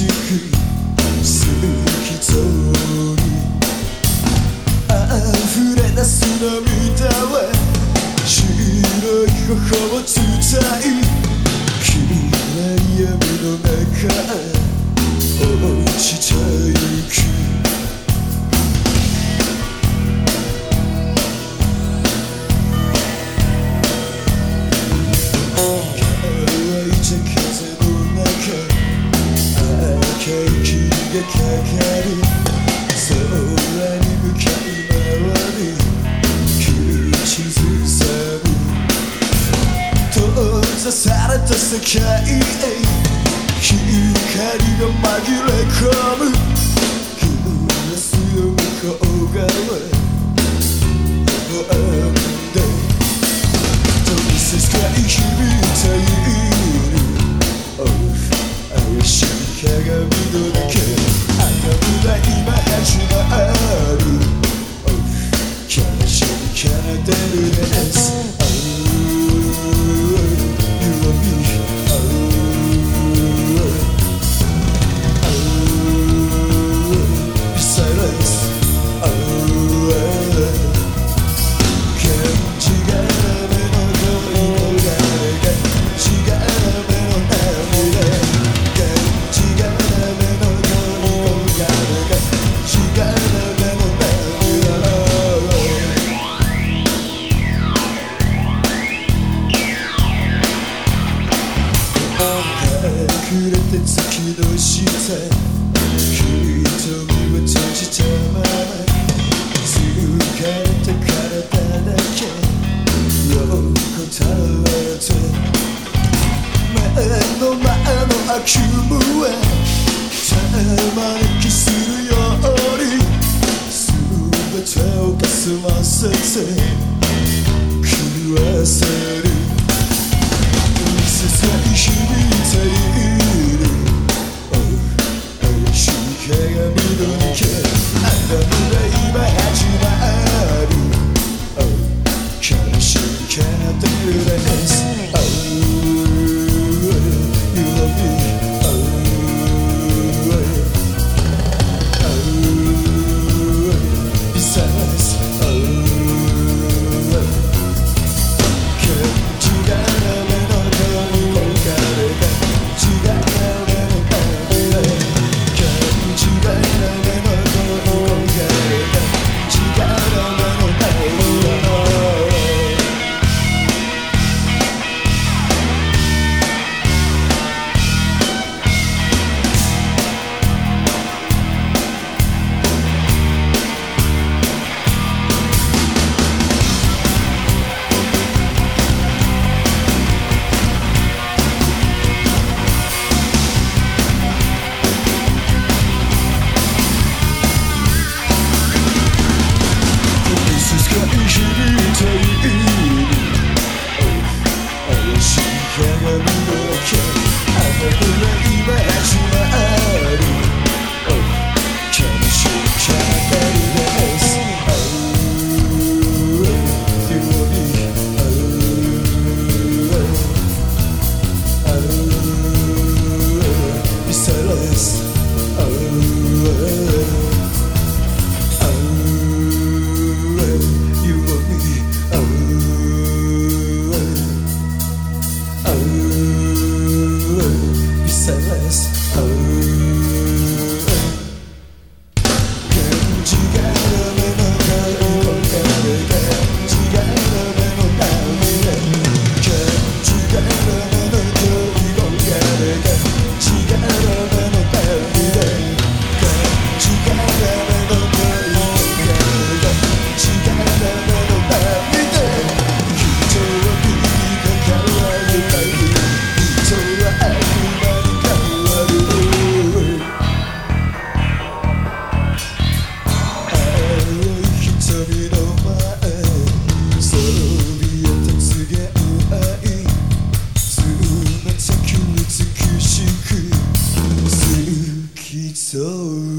しくすべき像に溢れ出す涙は白い頬を伝い綺麗な闇の中落ちたい激がかかり空に向かい回り苦しずさむ閉ざされた世界へ光が紛れ込む雲がすよ向こう側 Canada dance てのを閉じたままだけ。えて。目の前の夢たまるように。てをかすませて。狂わせる。切ないいて。い so